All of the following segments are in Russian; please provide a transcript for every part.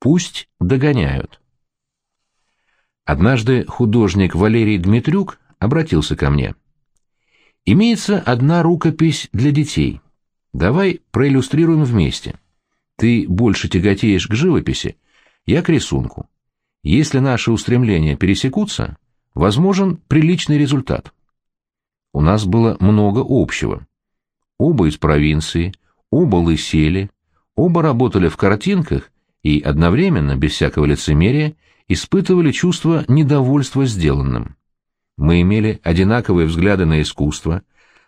Пусть догоняют. Однажды художник Валерий Дмитрюк обратился ко мне. «Имеется одна рукопись для детей. Давай проиллюстрируем вместе. Ты больше тяготеешь к живописи, я к рисунку. Если наши устремления пересекутся, возможен приличный результат». У нас было много общего. Оба из провинции, оба лысели, оба работали в картинках и одновременно, без всякого лицемерия, испытывали чувство недовольства сделанным. Мы имели одинаковые взгляды на искусство,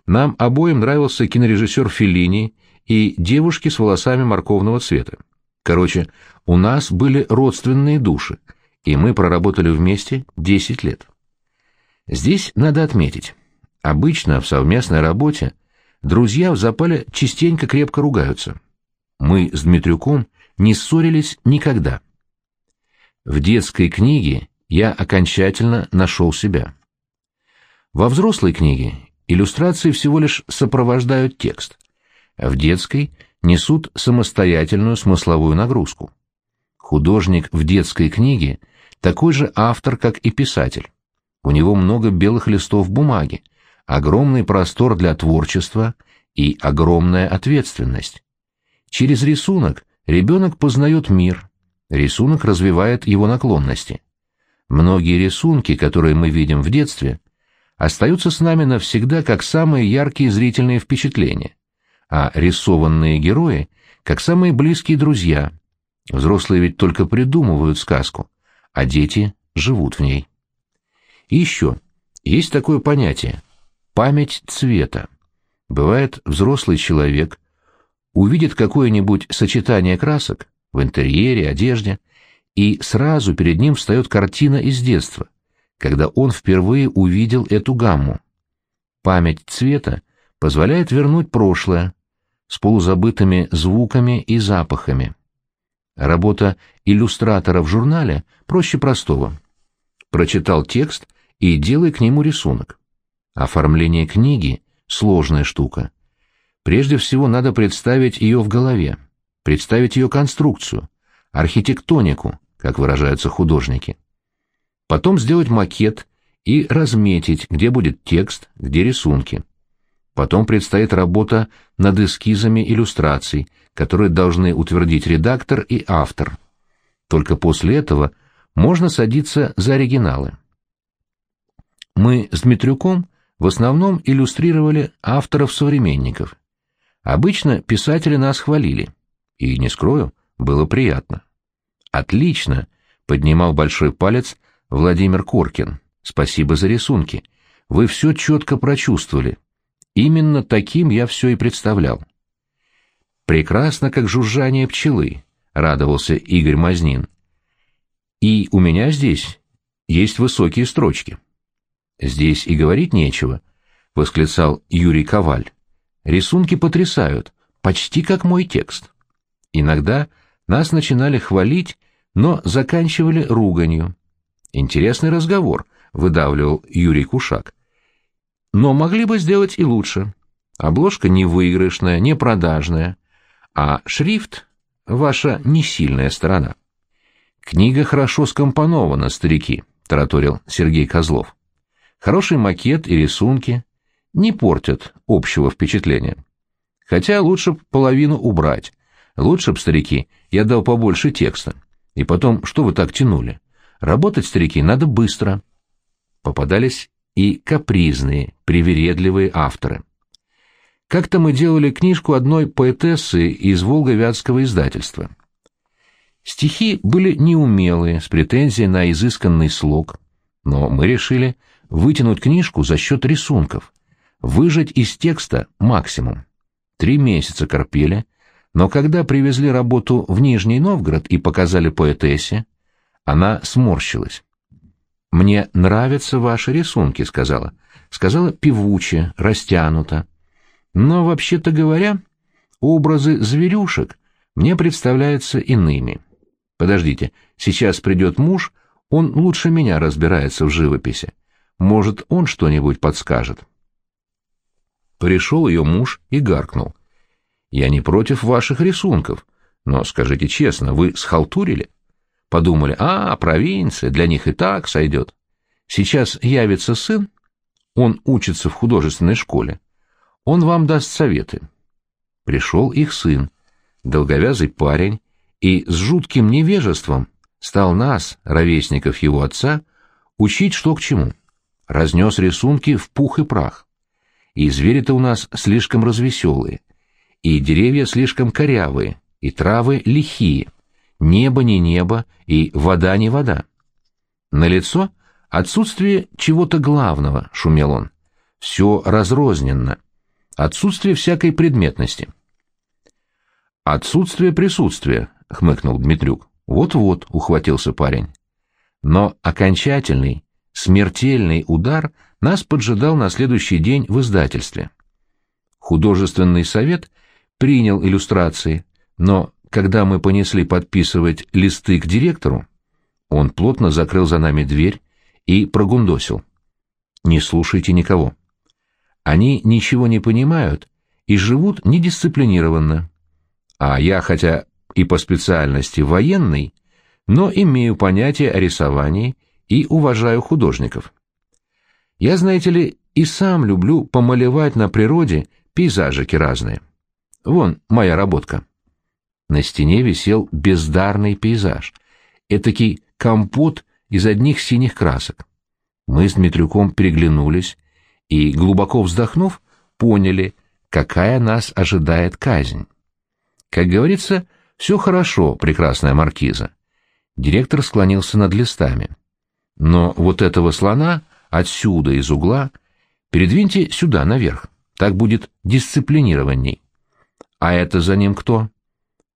нам обоим нравился кинорежиссер Феллини и девушки с волосами морковного цвета. Короче, у нас были родственные души, и мы проработали вместе 10 лет. Здесь надо отметить, обычно в совместной работе друзья в запале частенько крепко ругаются. Мы с Дмитрюком не ссорились никогда. В детской книге я окончательно нашел себя. Во взрослой книге иллюстрации всего лишь сопровождают текст, а в детской несут самостоятельную смысловую нагрузку. Художник в детской книге такой же автор, как и писатель. У него много белых листов бумаги, огромный простор для творчества и огромная ответственность. Через рисунок Ребенок познает мир, рисунок развивает его наклонности. Многие рисунки, которые мы видим в детстве, остаются с нами навсегда как самые яркие зрительные впечатления, а рисованные герои — как самые близкие друзья. Взрослые ведь только придумывают сказку, а дети живут в ней. И еще, есть такое понятие — память цвета. Бывает, взрослый человек увидит какое-нибудь сочетание красок в интерьере, одежде, и сразу перед ним встает картина из детства, когда он впервые увидел эту гамму. Память цвета позволяет вернуть прошлое с полузабытыми звуками и запахами. Работа иллюстратора в журнале проще простого. Прочитал текст и делай к нему рисунок. Оформление книги — сложная штука. Прежде всего надо представить ее в голове, представить ее конструкцию, архитектонику, как выражаются художники. Потом сделать макет и разметить, где будет текст, где рисунки. Потом предстоит работа над эскизами иллюстраций, которые должны утвердить редактор и автор. Только после этого можно садиться за оригиналы. Мы с Дмитрюком в основном иллюстрировали авторов-современников. Обычно писатели нас хвалили. И, не скрою, было приятно. «Отлично!» — поднимал большой палец Владимир Коркин. «Спасибо за рисунки. Вы все четко прочувствовали. Именно таким я все и представлял». «Прекрасно, как жужжание пчелы», — радовался Игорь Мазнин. «И у меня здесь есть высокие строчки». «Здесь и говорить нечего», — восклицал Юрий Коваль. Рисунки потрясают, почти как мой текст. Иногда нас начинали хвалить, но заканчивали руганью. Интересный разговор, выдавливал Юрий Кушак. Но могли бы сделать и лучше. Обложка не выигрышная, не продажная, а шрифт — ваша несильная сторона. Книга хорошо скомпонована, старики, — тараторил Сергей Козлов. Хороший макет и рисунки, не портят общего впечатления. Хотя лучше половину убрать. Лучше б, старики, я дал побольше текста. И потом, что вы так тянули? Работать, старики, надо быстро. Попадались и капризные, привередливые авторы. Как-то мы делали книжку одной поэтессы из волговятского издательства. Стихи были неумелые, с претензией на изысканный слог, но мы решили вытянуть книжку за счет рисунков, выжать из текста максимум. Три месяца корпели, но когда привезли работу в Нижний Новгород и показали поэтессе, она сморщилась. «Мне нравятся ваши рисунки», — сказала. Сказала певуче, растянуто. Но, вообще-то говоря, образы зверюшек мне представляются иными. Подождите, сейчас придет муж, он лучше меня разбирается в живописи. Может, он что-нибудь подскажет. Пришел ее муж и гаркнул. «Я не против ваших рисунков, но скажите честно, вы схалтурили? подумали, а, провинция, для них и так сойдет. Сейчас явится сын, он учится в художественной школе, он вам даст советы. Пришел их сын, долговязый парень, и с жутким невежеством стал нас, ровесников его отца, учить что к чему. Разнес рисунки в пух и прах. И звери-то у нас слишком развеселые, и деревья слишком корявые, и травы лихие, небо не небо, и вода не вода. На лицо отсутствие чего-то главного, шумел он. Все разрозненно. Отсутствие всякой предметности. Отсутствие присутствия, хмыкнул Дмитрюк. Вот-вот, ухватился парень. Но окончательный, смертельный удар нас поджидал на следующий день в издательстве. Художественный совет принял иллюстрации, но когда мы понесли подписывать листы к директору, он плотно закрыл за нами дверь и прогундосил. «Не слушайте никого. Они ничего не понимают и живут недисциплинированно. А я, хотя и по специальности военный, но имею понятие о рисовании и уважаю художников. Я, знаете ли, и сам люблю помалевать на природе пейзажики разные. Вон моя работка. На стене висел бездарный пейзаж. Этакий компот из одних синих красок. Мы с Дмитрюком переглянулись и, глубоко вздохнув, поняли, какая нас ожидает казнь. Как говорится, все хорошо, прекрасная маркиза. Директор склонился над листами. Но вот этого слона отсюда, из угла, передвиньте сюда, наверх. Так будет дисциплинированней. А это за ним кто?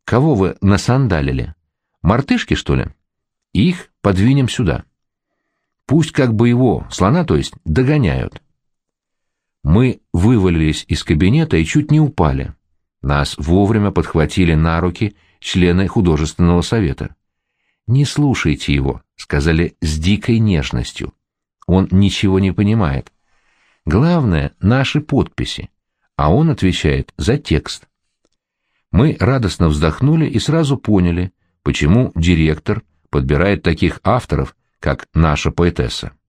Кого вы насандалили? Мартышки, что ли? Их подвинем сюда. Пусть как бы его, слона, то есть, догоняют. Мы вывалились из кабинета и чуть не упали. Нас вовремя подхватили на руки члены художественного совета. «Не слушайте его», — сказали с дикой нежностью. «Он ничего не понимает. Главное — наши подписи, а он отвечает за текст». Мы радостно вздохнули и сразу поняли, почему директор подбирает таких авторов, как наша поэтесса.